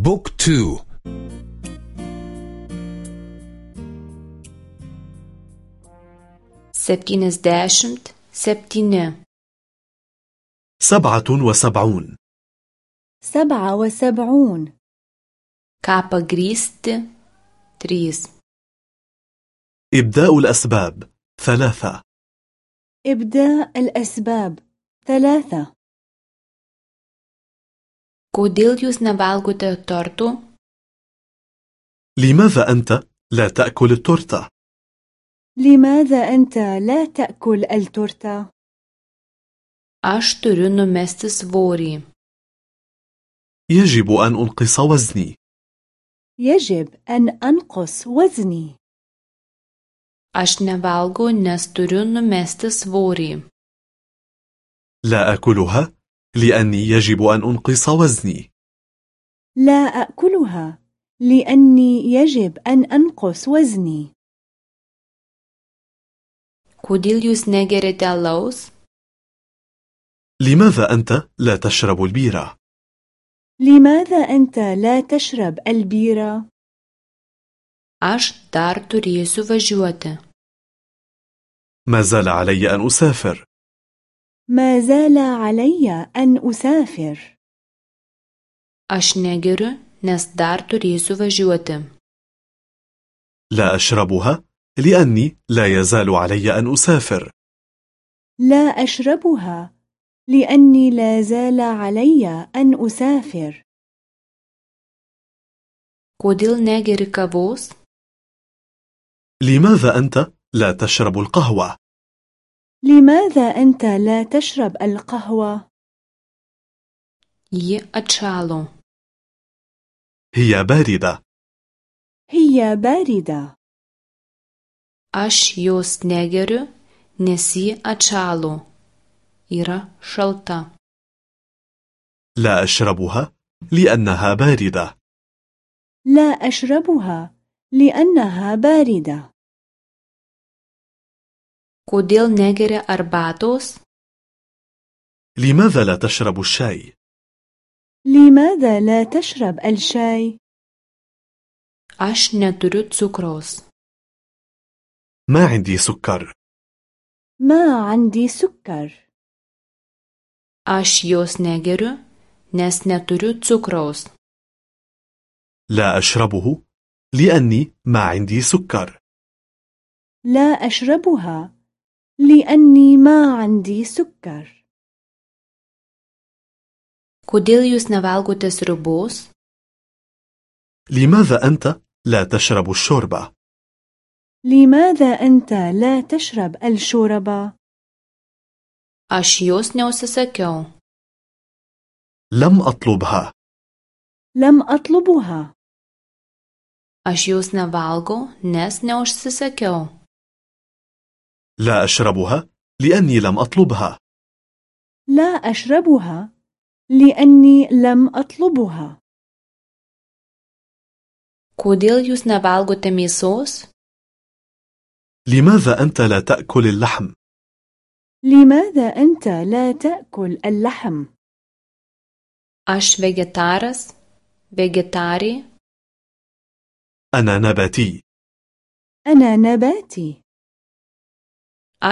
بوك تو septyniasdešimt septyni سبعة وسبعون. سبعة وسبعون. Ką pagrysti trys إبداء الأسباب ثلاثة. إبداء الأسباب ثلاثة. Kodėl jūs nevalgote tortų? لماذا أنت لا تأكل التورتة؟ لماذا أنت لا تأكل التورتة؟ aš turiu numesti svorį. يجب أن أنقص وزني. يجب أن أنقص وزني. Aš nevalgau nes turiu numesti svorį. لا أكلها لأني يجب أن أنقص وزني. لا أكلها لأني يجب أن أنقص وزني. Kodėl jūs negeriate alaus? لماذا أنت لا تشرب البيرة؟ لماذا أنت لا تشرب البيرة؟ aš dar turėsiu važiuoti ما زال علي أن أسافر. ما زال علي أن أسافر. Aš negeriu nes dar turėsiu važiuoti. لا أشربها لأني لا يزال علي أن أسافر. لا أشربها لأني لا زال علي أن أسافر. Kodėl negeri kavos? لماذا أنت لا تشرب القهوة؟ لماذا أنت لا تشرب القهوة؟ ji atšalo هي باردة. هي باردة. aš jos negeriu nes ji atšalo yra šalta لا أشربها لأنها باردة. لا أشربها لأنها باردة. Kodėl negeri arbatos? لماذا لا تشرب الشاي؟ لماذا لا تشرب الشاي؟ aš neturiu cukraus. ما عندي سكر. ما عندي سكر. Aš jos negeriu nes neturiu cukraus. لا أشربه لأني ما عندي سكر. لا أشربها لأني ما عندي سكر. Kodėl jūs nevalgote sriubos? لماذا أنت لا تشرب الشوربة؟ لماذا أنت لا تشرب الشوربة؟ aš jos neužsisakiau لم أطلبها. لم أطلبها. Aš jos nevalgau nes neužsisakiau. لا أشربها لأني لم أطلبها. لا أشربها لأني لم أطلبها. Kodėl jūs nevalgote mėsos? لماذا أنت لا تأكل اللحم؟ لماذا أنت لا تأكل اللحم؟ aš vegetaras? Vegetarė أنا نباتي. أنا نباتي.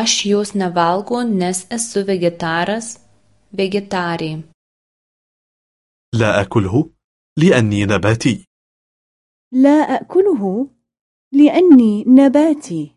Aš jos nevalgau nes esu vegetaras vegetarė لا أكله لأني نباتي لا أكله لأني نباتي